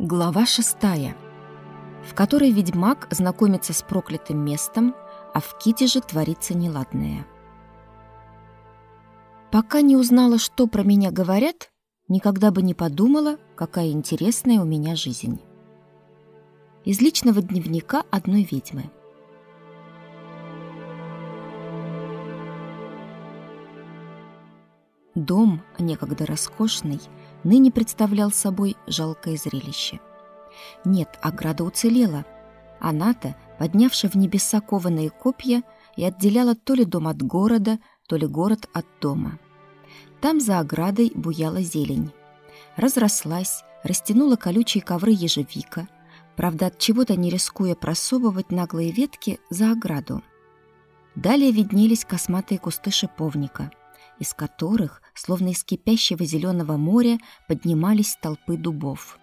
Глава шестая, в которой ведьмак знакомится с проклятым местом, а в Ките же творится неладное. Пока не узнала, что про меня говорят, никогда бы не подумала, какая интересная у меня жизнь. Из личного дневника одной ведьмы. Дом, некогда роскошный, ныне представлял собой жалкое зрелище. Нет, ограда уцелела. Она-то, поднявшая в небеса кованые копья, и отделяла то ли дом от города, то ли город от дома. Там за оградой буяла зелень. Разрослась, растянула колючие ковры ежевика, правда, от чего-то не рискуя просовывать наглые ветки за ограду. Далее виднелись косматые кусты шиповника, из которых, словно из кипящего зеленого моря, поднимались толпы дубов.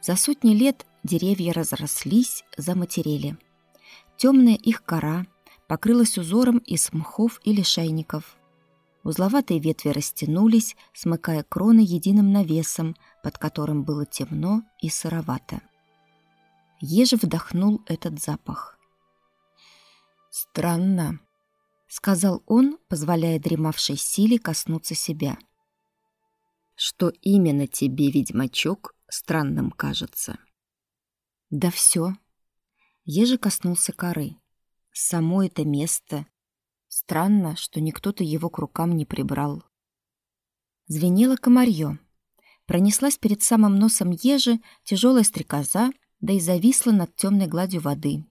За сотни лет деревья разрослись, заматерели. Темная их кора покрылась узором из мхов или шайников. Узловатые ветви растянулись, смыкая кроны единым навесом, под которым было темно и сыровато. Еже вдохнул этот запах. «Странно», — сказал он, позволяя дремавшей силе коснуться себя. «Что именно тебе, ведьмачок, странным кажется?» «Да все. Еже коснулся коры. Само это место. Странно, что никто-то его к рукам не прибрал. Звенело комарье. Пронеслась перед самым носом ежи тяжелая стрекоза, да и зависла над темной гладью воды.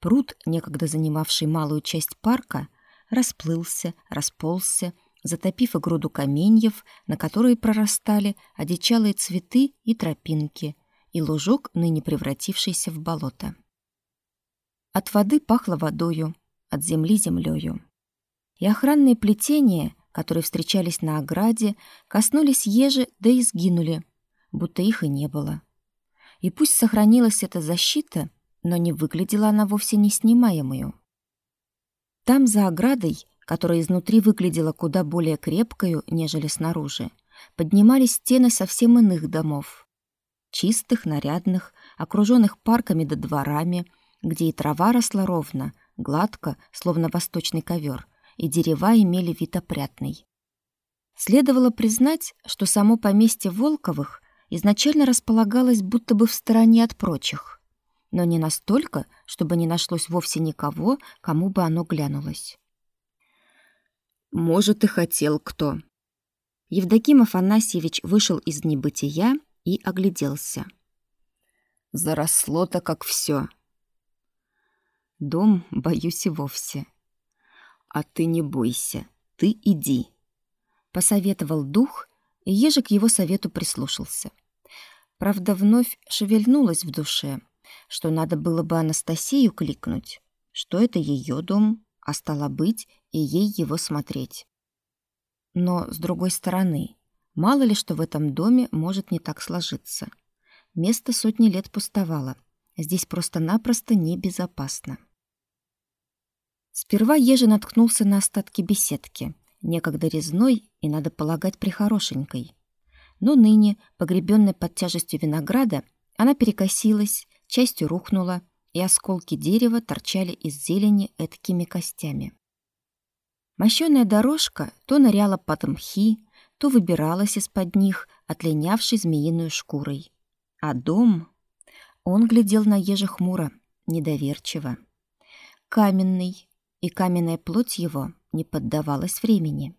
Пруд, некогда занимавший малую часть парка, расплылся, расползся, затопив и груду каменьев, на которые прорастали одичалые цветы и тропинки, и лужок, ныне превратившийся в болото. От воды пахло водою, от земли землею. И охранные плетения, которые встречались на ограде, коснулись ежи, да и сгинули, будто их и не было. И пусть сохранилась эта защита — но не выглядела она вовсе не снимаемую. Там за оградой, которая изнутри выглядела куда более крепкою, нежели снаружи, поднимались стены совсем иных домов. Чистых, нарядных, окруженных парками да дворами, где и трава росла ровно, гладко, словно восточный ковер, и дерева имели вид опрятный. Следовало признать, что само поместье Волковых изначально располагалось будто бы в стороне от прочих но не настолько, чтобы не нашлось вовсе никого, кому бы оно глянулось. «Может, и хотел кто». Евдоким Афанасьевич вышел из небытия и огляделся. «Заросло-то как все. Дом боюсь и вовсе. А ты не бойся, ты иди. Посоветовал дух, и ежик его совету прислушался. Правда, вновь шевельнулась в душе, что надо было бы Анастасию кликнуть, что это ее дом, а стало быть, и ей его смотреть. Но, с другой стороны, мало ли что в этом доме может не так сложиться. Место сотни лет пустовало. Здесь просто-напросто небезопасно. Сперва Ежи наткнулся на остатки беседки, некогда резной и, надо полагать, прихорошенькой. Но ныне, погребенной под тяжестью винограда, она перекосилась, частью рухнула, и осколки дерева торчали из зелени этакими костями. Мощёная дорожка то ныряла под мхи, то выбиралась из-под них, отлинявшей змеиную шкурой. А дом... Он глядел на еже хмуро, недоверчиво. Каменный, и каменная плоть его не поддавалась времени.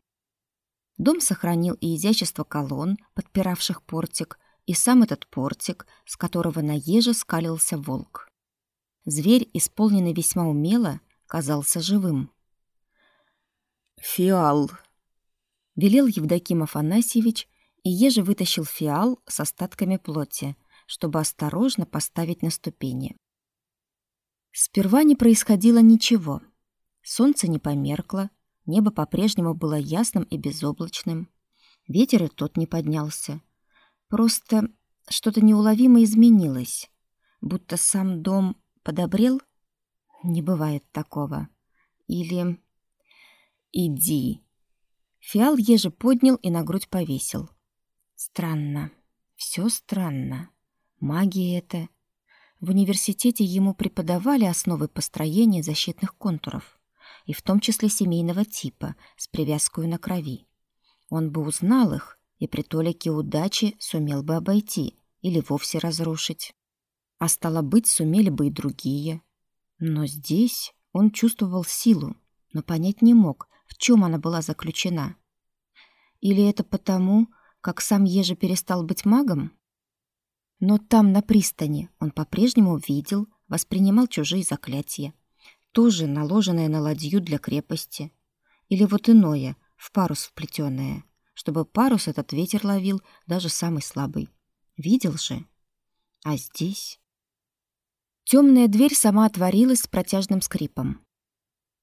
Дом сохранил и изящество колонн, подпиравших портик, и сам этот портик, с которого на еже скалился волк. Зверь, исполненный весьма умело, казался живым. «Фиал!» — велел Евдоким Афанасьевич, и еже вытащил фиал с остатками плоти, чтобы осторожно поставить на ступени. Сперва не происходило ничего. Солнце не померкло, небо по-прежнему было ясным и безоблачным. Ветер и тот не поднялся. Просто что-то неуловимо изменилось, будто сам дом подобрел. Не бывает такого. Или... «Иди!» Фиал еже поднял и на грудь повесил. Странно. Все странно. Магия это. В университете ему преподавали основы построения защитных контуров, и в том числе семейного типа, с привязкой на крови. Он бы узнал их и при толике удачи сумел бы обойти или вовсе разрушить. А стало быть, сумели бы и другие. Но здесь он чувствовал силу, но понять не мог, в чем она была заключена. Или это потому, как сам Ежи перестал быть магом? Но там, на пристани, он по-прежнему видел, воспринимал чужие заклятия, тоже наложенное на ладью для крепости. Или вот иное, в парус вплетенное, чтобы парус этот ветер ловил даже самый слабый. Видел же? А здесь... Темная дверь сама отворилась с протяжным скрипом.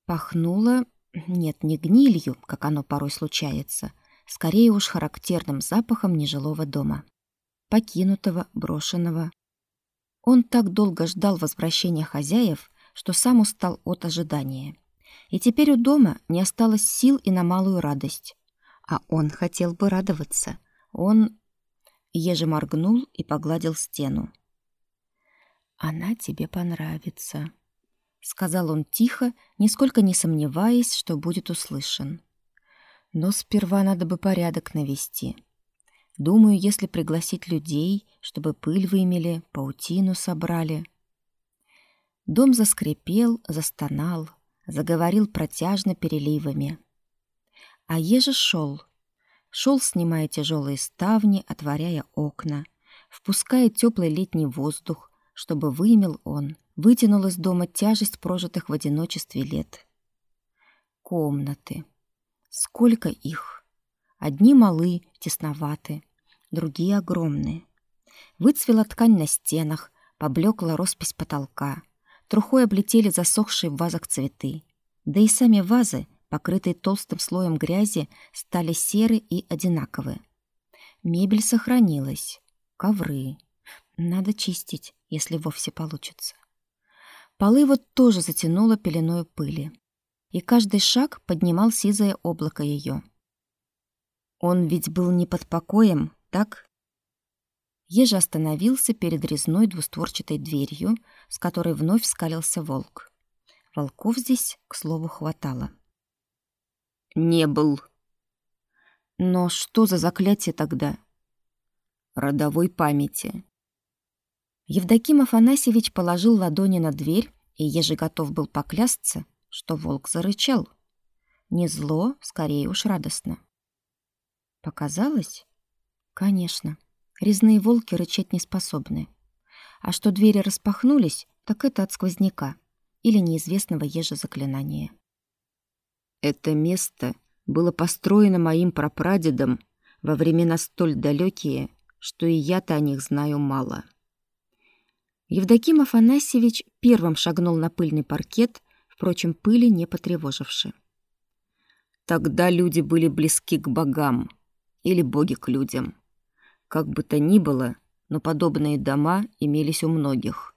Пахнуло, нет, не гнилью, как оно порой случается, скорее уж характерным запахом нежилого дома покинутого, брошенного. Он так долго ждал возвращения хозяев, что сам устал от ожидания. И теперь у дома не осталось сил и на малую радость. А он хотел бы радоваться. Он... Еже моргнул и погладил стену. «Она тебе понравится», — сказал он тихо, нисколько не сомневаясь, что будет услышан. «Но сперва надо бы порядок навести. Думаю, если пригласить людей, чтобы пыль вымели, паутину собрали. Дом заскрипел, застонал, заговорил протяжно переливами. А еже шел. Шел, снимая тяжелые ставни, отворяя окна, впуская теплый летний воздух, чтобы вымел он, вытянул из дома тяжесть прожитых в одиночестве лет. Комнаты. Сколько их! Одни малы, тесноваты, другие огромные. Выцвела ткань на стенах, поблекла роспись потолка. Трухой облетели засохшие в вазах цветы. Да и сами вазы, покрытые толстым слоем грязи, стали серы и одинаковые. Мебель сохранилась. Ковры. Надо чистить, если вовсе получится. Полы вот тоже затянуло пеленой пыли. И каждый шаг поднимал сизое облако ее. Он ведь был не под покоем, так? Ежа остановился перед резной двустворчатой дверью, с которой вновь скалился волк. Волков здесь, к слову, хватало. «Не был». «Но что за заклятие тогда?» «Родовой памяти». Евдоким Афанасьевич положил ладони на дверь, и еже готов был поклясться, что волк зарычал. Не зло, скорее уж радостно. Показалось? Конечно. Резные волки рычать не способны. А что двери распахнулись, так это от сквозняка или неизвестного ежа заклинания. Это место было построено моим прапрадедом во времена столь далекие, что и я-то о них знаю мало. Евдоким Афанасьевич первым шагнул на пыльный паркет, впрочем, пыли не потревоживши. Тогда люди были близки к богам, или боги к людям. Как бы то ни было, но подобные дома имелись у многих.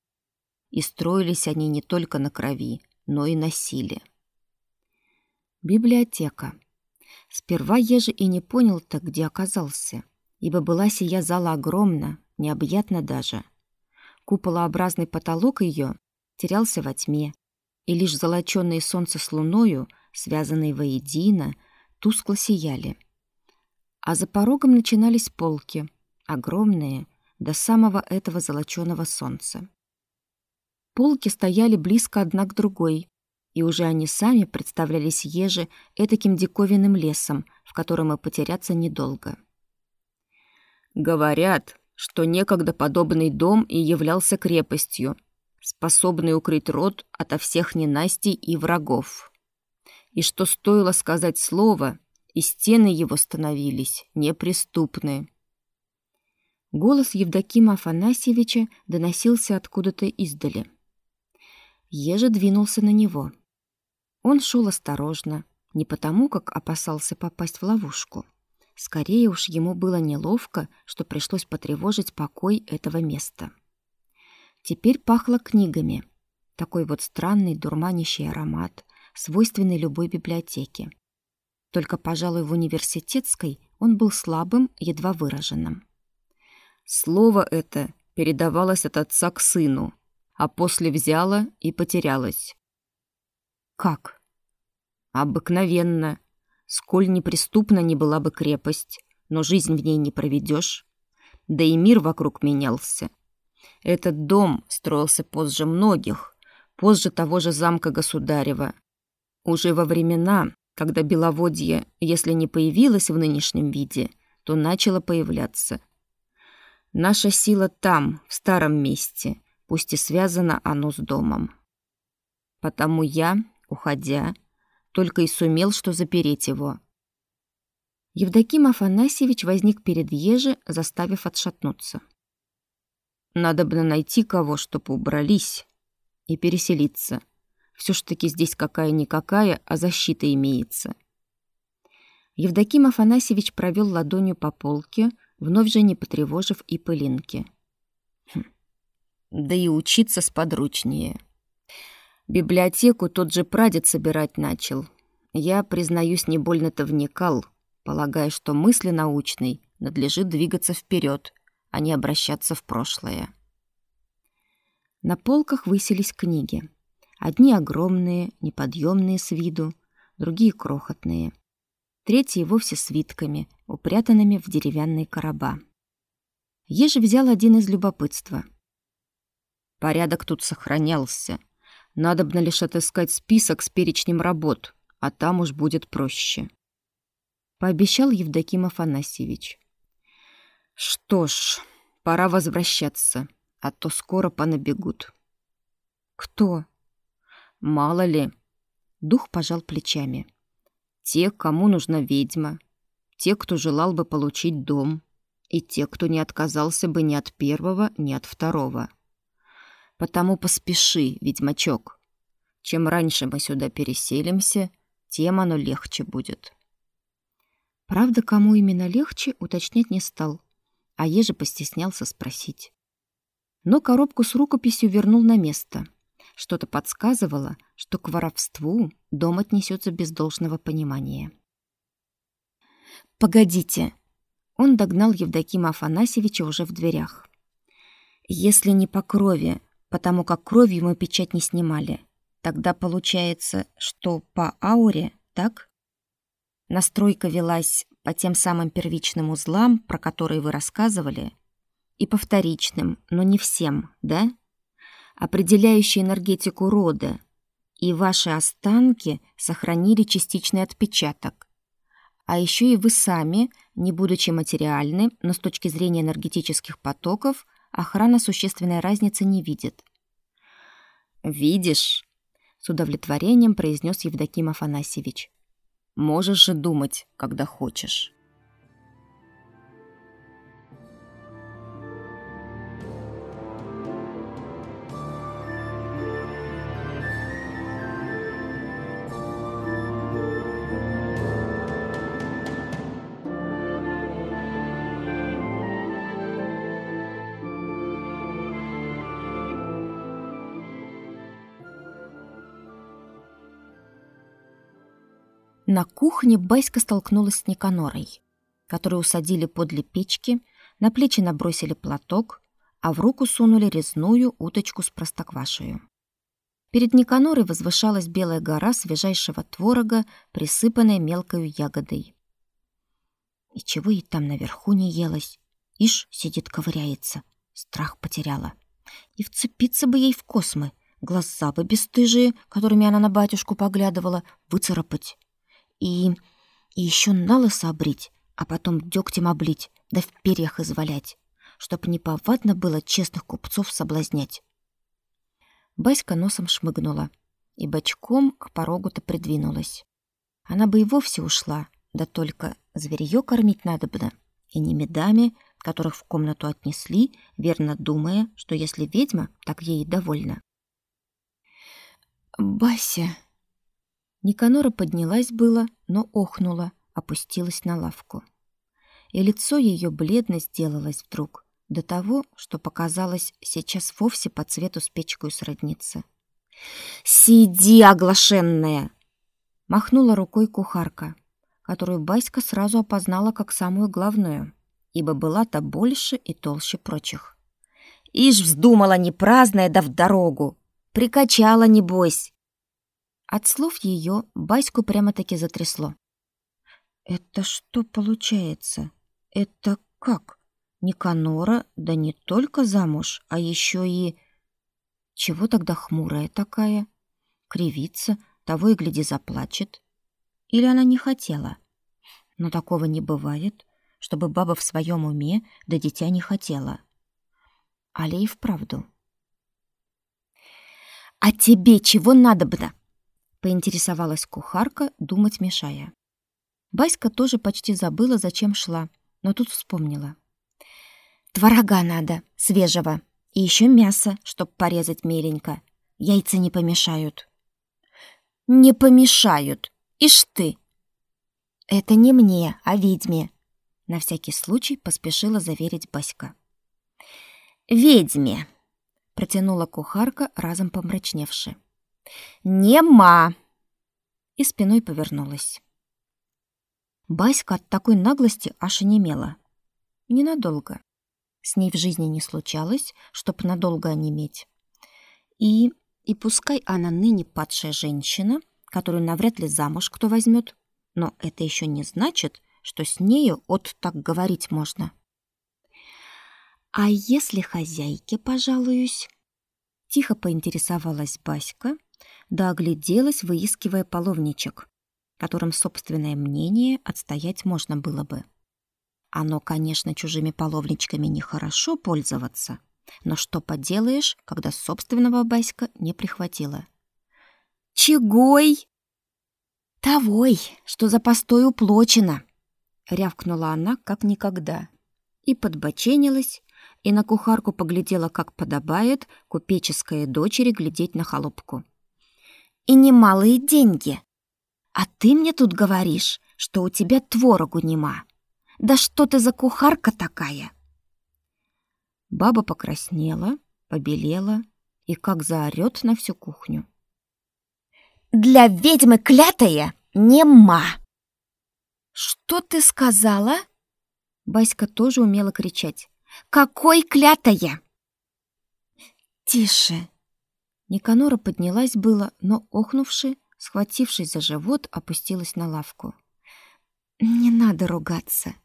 И строились они не только на крови, но и на силе. Библиотека. Сперва Ежи и не понял-то, где оказался, ибо была сия зала огромна, необъятна даже. Куполообразный потолок ее терялся во тьме, и лишь золочёные солнце с луною, связанные воедино, тускло сияли — а за порогом начинались полки, огромные, до самого этого золоченого солнца. Полки стояли близко одна к другой, и уже они сами представлялись еже этаким диковинным лесом, в котором и потеряться недолго. Говорят, что некогда подобный дом и являлся крепостью, способной укрыть род ото всех ненастий и врагов. И что стоило сказать слово, и стены его становились неприступны. Голос Евдокима Афанасьевича доносился откуда-то издали. Ежа двинулся на него. Он шел осторожно, не потому, как опасался попасть в ловушку. Скорее уж ему было неловко, что пришлось потревожить покой этого места. Теперь пахло книгами. Такой вот странный дурманящий аромат, свойственный любой библиотеке. Только, пожалуй, в университетской он был слабым, едва выраженным. Слово это передавалась от отца к сыну, а после взяла и потерялась. Как? Обыкновенно. Сколь неприступна не была бы крепость, но жизнь в ней не проведешь. Да и мир вокруг менялся. Этот дом строился позже многих, позже того же замка государева. Уже во времена, когда Беловодье, если не появилось в нынешнем виде, то начало появляться. Наша сила там, в старом месте, пусть и связано оно с домом. Потому я, уходя, только и сумел что запереть его. Евдоким Афанасьевич возник перед Еже, заставив отшатнуться. Надо бы найти кого, чтобы убрались и переселиться. Все ж таки здесь какая-никакая, а защита имеется. Евдоким Афанасьевич провел ладонью по полке, вновь же не потревожив и пылинки. Хм. Да и учиться сподручнее. Библиотеку тот же прадед собирать начал. Я, признаюсь, не больно-то вникал, полагая, что мысли научной надлежит двигаться вперед, а не обращаться в прошлое. На полках высились книги. Одни огромные, неподъемные с виду, другие крохотные. Третьи вовсе свитками, упрятанными в деревянные короба. Ежи взял один из любопытства. Порядок тут сохранялся, Надобно лишь отыскать список с перечнем работ, а там уж будет проще. Пообещал Евдоким Афанасьевич. Что ж, пора возвращаться, а то скоро понабегут. Кто? Мало ли. Дух пожал плечами. Те, кому нужна ведьма, те, кто желал бы получить дом, и те, кто не отказался бы ни от первого, ни от второго. Потому поспеши, ведьмачок. Чем раньше мы сюда переселимся, тем оно легче будет. Правда, кому именно легче, уточнять не стал, а еже постеснялся спросить. Но коробку с рукописью вернул на место. Что-то подсказывало, что к воровству дом отнесется без должного понимания. «Погодите!» Он догнал Евдокима Афанасьевича уже в дверях. «Если не по крови, потому как кровью мы печать не снимали. Тогда получается, что по ауре, так? Настройка велась по тем самым первичным узлам, про которые вы рассказывали, и по вторичным, но не всем, да? Определяющие энергетику рода. И ваши останки сохранили частичный отпечаток. А еще и вы сами, не будучи материальны, но с точки зрения энергетических потоков – охрана существенной разницы не видит. «Видишь?» — с удовлетворением произнес Евдоким Афанасьевич. «Можешь же думать, когда хочешь». На кухне Байска столкнулась с Никанорой, которую усадили подле печки, на плечи набросили платок, а в руку сунули резную уточку с простоквашею. Перед Никанорой возвышалась белая гора свежайшего творога, присыпанная мелкой ягодой. И чего ей там наверху не елось? Ишь, сидит, ковыряется. Страх потеряла. И вцепиться бы ей в космы, глаза бы бесстыжие, которыми она на батюшку поглядывала, выцарапать и... и еще налысо обрить, а потом дегтем облить, да в перьях извалять, чтоб неповадно было честных купцов соблазнять. Баська носом шмыгнула и бочком к порогу-то придвинулась. Она бы и вовсе ушла, да только зверьё кормить надобно, и не медами, которых в комнату отнесли, верно думая, что если ведьма, так ей и довольна. «Бася!» Никанора поднялась было, но охнула, опустилась на лавку. И лицо ее бледно сделалось вдруг, до того, что показалось сейчас вовсе по цвету с печкой сродниться. «Сиди, оглашенная!» Махнула рукой кухарка, которую Баська сразу опознала как самую главную, ибо была-то больше и толще прочих. Ишь вздумала не праздная да в дорогу. Прикачала, небось. От слов ее Баську прямо-таки затрясло. Это что получается? Это как? Никанора, да не только замуж, а еще и... Чего тогда хмурая такая? Кривится, того и гляди заплачет. Или она не хотела? Но такого не бывает, чтобы баба в своем уме да дитя не хотела. Али и вправду. «А тебе чего надобно?» — поинтересовалась кухарка, думать мешая. Баська тоже почти забыла, зачем шла, но тут вспомнила. «Творога надо, свежего, и еще мясо, чтоб порезать меленько. Яйца не помешают». «Не помешают! Ишь ты!» «Это не мне, а ведьме», — на всякий случай поспешила заверить Баська. «Ведьме!» — протянула кухарка, разом помрачневши. «Нема!» И спиной повернулась. Баська от такой наглости аж онемела. Ненадолго. С ней в жизни не случалось, чтоб надолго онеметь. И, и пускай она ныне падшая женщина, которую навряд ли замуж кто возьмет, но это еще не значит, что с нею от так говорить можно. «А если хозяйке пожалуюсь?» Тихо поинтересовалась Баська, да огляделась, выискивая половничек, которым собственное мнение отстоять можно было бы. Оно, конечно, чужими половничками нехорошо пользоваться, но что поделаешь, когда собственного Баська не прихватила. «Чегой?» «Тавой, что за постой уплочено!» — рявкнула она как никогда и подбоченилась, и на кухарку поглядела, как подобает купеческая дочери глядеть на холопку. «И немалые деньги! А ты мне тут говоришь, что у тебя творогу нема! Да что ты за кухарка такая!» Баба покраснела, побелела и как заорёт на всю кухню. «Для ведьмы клятая нема!» «Что ты сказала?» Баська тоже умела кричать. Какой клятая!» «Тише!» Никанора поднялась было, но, охнувши, схватившись за живот, опустилась на лавку. «Не надо ругаться!»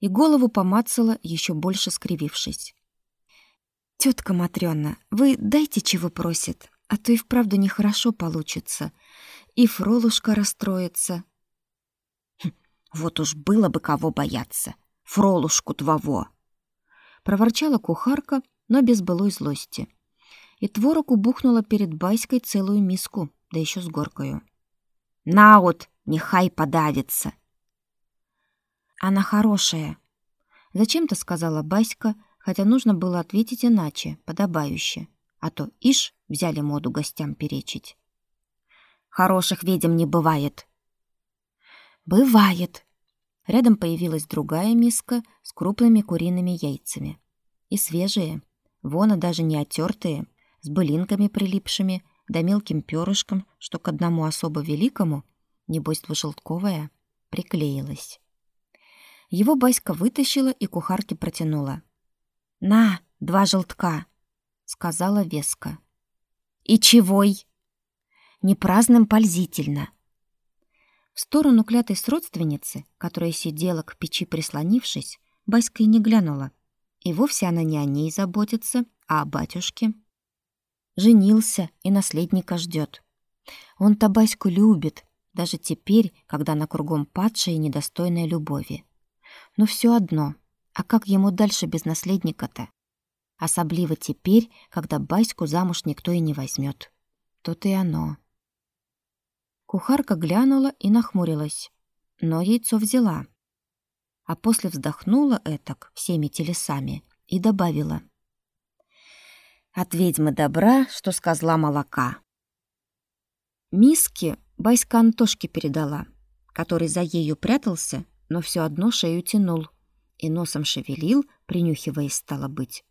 И голову помацала, еще больше скривившись. «Тетка Матрёна, вы дайте, чего просит, а то и вправду нехорошо получится. И Фролушка расстроится». «Хм, «Вот уж было бы кого бояться! Фролушку твоего!» проворчала кухарка, но без былой злости. И творог убухнула перед Байской целую миску, да еще с горкою. «На вот, нехай подавится!» «Она хорошая!» Зачем-то сказала Баська, хотя нужно было ответить иначе, подобающе. А то, ишь, взяли моду гостям перечить. «Хороших ведьм не бывает!» «Бывает!» Рядом появилась другая миска с крупными куриными яйцами. И свежие, вон и даже не оттертые, с былинками прилипшими, да мелким перышком, что к одному особо великому, небось двужелтковая, приклеилась. Его Баська вытащила и кухарке протянула. «На, два желтка!» — сказала веска. «И чегой?» «Непраздным пользительно!» В сторону клятой сродственницы, которая сидела к печи прислонившись, Баська и не глянула. И вовсе она не о ней заботится, а о батюшке. Женился и наследника ждет. Он-то Баську любит, даже теперь, когда на кругом падшая и недостойная любови. Но все одно, а как ему дальше без наследника-то? Особливо теперь, когда Баську замуж никто и не возьмет. Тут и оно. Кухарка глянула и нахмурилась, но яйцо взяла. А после вздохнула этак всеми телесами и добавила. «От ведьмы добра, что с козла молока». Миски Байска Антошке передала, который за ею прятался, но все одно шею тянул и носом шевелил, принюхиваясь, стало быть.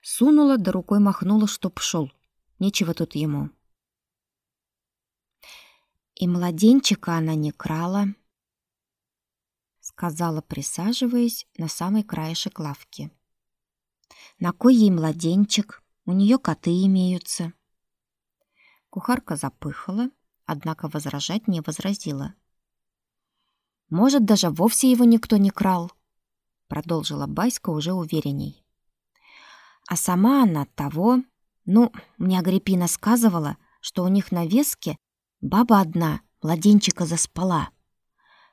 Сунула, да рукой махнула, чтоб шел. Нечего тут ему. И младенчика она не крала, сказала, присаживаясь на самый краешек лавки. На кой ей младенчик? У нее коты имеются. Кухарка запыхала, однако возражать не возразила. Может, даже вовсе его никто не крал, продолжила Байска уже уверенней. А сама она того, ну, мне Агриппина сказывала, что у них на веске баба одна младенчика заспала.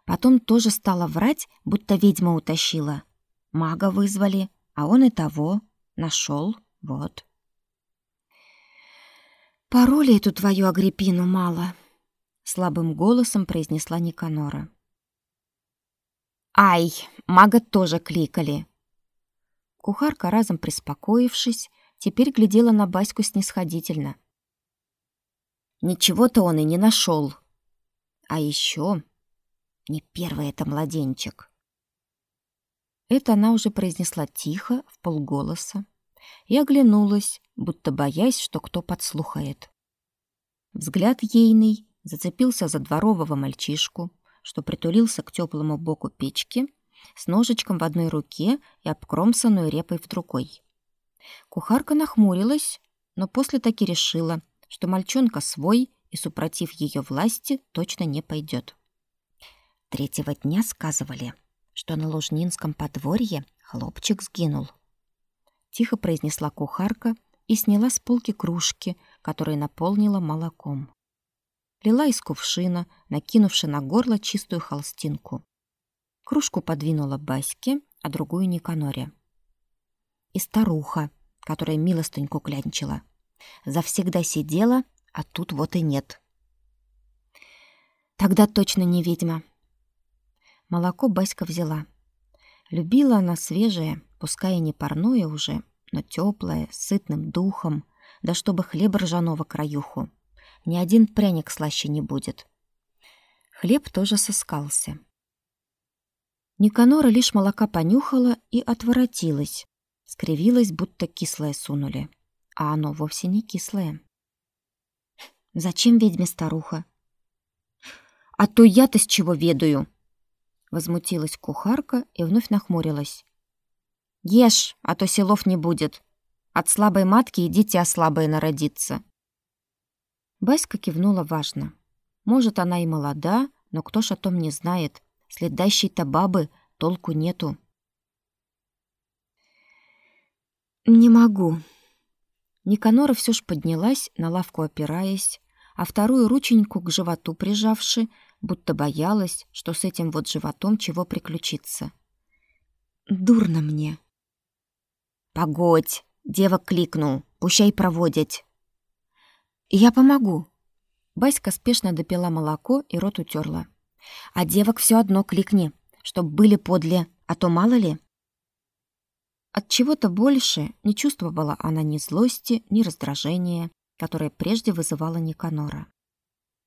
Потом тоже стала врать, будто ведьма утащила. Мага вызвали, а он и того нашел, вот. Паролей эту твою Агриппину мало, слабым голосом произнесла Никанора. Ай, мага тоже кликали. Кухарка, разом приспокоившись, теперь глядела на Баську снисходительно. Ничего-то он и не нашел. А еще не первый это младенчик. Это она уже произнесла тихо, в полголоса, и оглянулась, будто боясь, что кто подслухает. Взгляд ейный зацепился за дворового мальчишку, что притулился к теплому боку печки с ножичком в одной руке и обкромсанной репой в другой. Кухарка нахмурилась, но после таки решила, что мальчонка свой и, супротив ее власти, точно не пойдет. Третьего дня сказывали, что на Лужнинском подворье хлопчик сгинул. Тихо произнесла кухарка и сняла с полки кружки, которые наполнила молоком. Лила из кувшина, накинувши на горло чистую холстинку. Кружку подвинула Баське, а другую Никаноре. И старуха, которая милостыньку клянчила. Завсегда сидела, а тут вот и нет. Тогда точно не ведьма. Молоко Баська взяла. Любила она свежее, пускай и не парное уже, но теплое, сытным духом, да чтобы хлеба ржаного краюху. Ни один пряник слаще не будет. Хлеб тоже соскался. Никанора лишь молока понюхала и отворотилась. Скривилась, будто кислое сунули. А оно вовсе не кислое. «Зачем ведьме старуха?» «А то я-то с чего ведаю?» Возмутилась кухарка и вновь нахмурилась. Ешь, а то селов не будет. От слабой матки и дитя слабое народится. Баська кивнула важно. Может, она и молода, но кто ж о том не знает. Следящей-то бабы толку нету. Не могу. Никанора все ж поднялась, на лавку опираясь, а вторую рученьку к животу прижавши, будто боялась, что с этим вот животом чего приключится. Дурно мне. Погодь, девок кликну, пущай проводить. Я помогу. Баська спешно допила молоко и рот утерла. А девок все одно кликни, чтоб были подле, а то мало ли. От чего-то больше не чувствовала она ни злости, ни раздражения, которое прежде вызывала Никанора.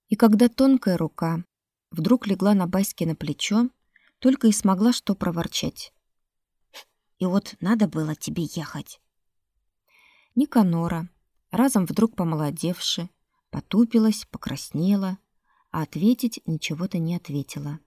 И когда тонкая рука вдруг легла на Баське на плечо, только и смогла что проворчать. И вот надо было тебе ехать. Никанора, разом вдруг помолодевши, потупилась, покраснела, а ответить ничего-то не ответила.